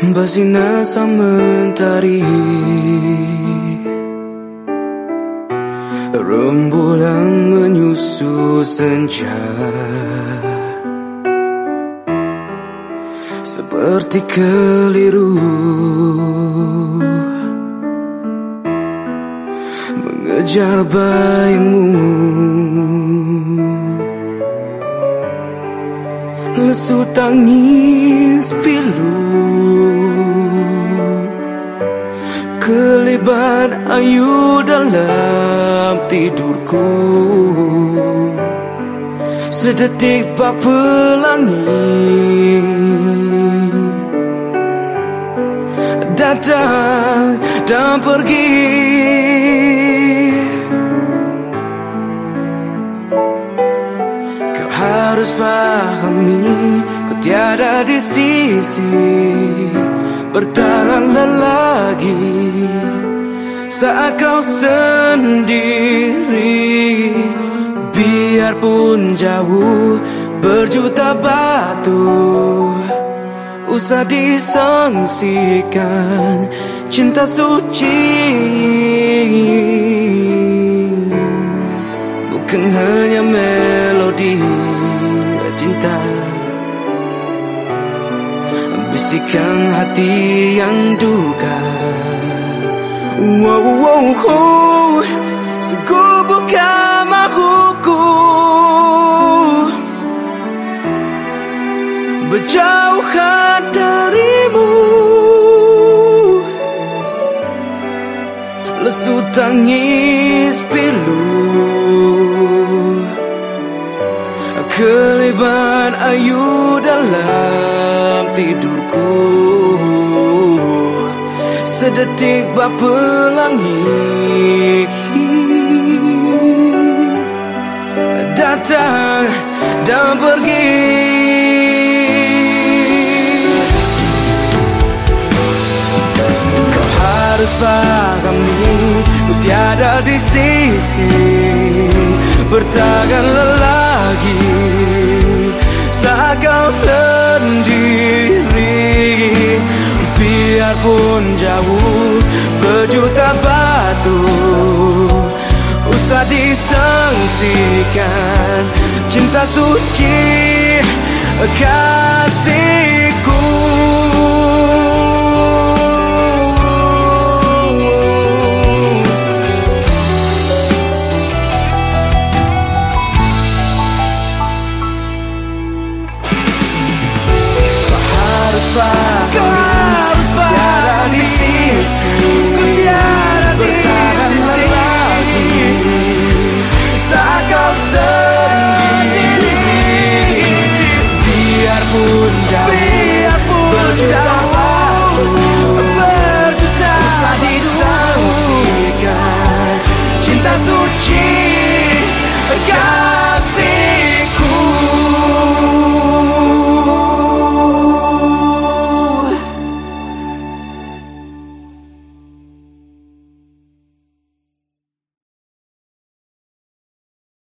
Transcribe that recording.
Bersinar mentari. Rembulan menyusu senja. Seperti keliru. Mengejar bayangmu Lesu tangis pilu Kelibat ayu dalam tidurku. Sedetik pak pelangi Datang dan pergi. Kau harus pahami Kau tiada di sisi Bertahanlah lagi Saat kau sendiri Biarpun jauh berjuta batu Usah disangsikan cinta suci. Bukan hanya melodi cinta bisikan hati yang duka Sungguh bukan mahuku. Berjauhan darimu. Lesu tangis pilu. Keliban ayu dalam tidurku Sedetik bak pelangi Datang dan pergi. Kau harus pahami Ku tiada di sisi. Bertahan lagi. Saat kau sendiri Biarpun jauh berjuta batu. Usah disangsikan Cinta suci kasihku. Kau see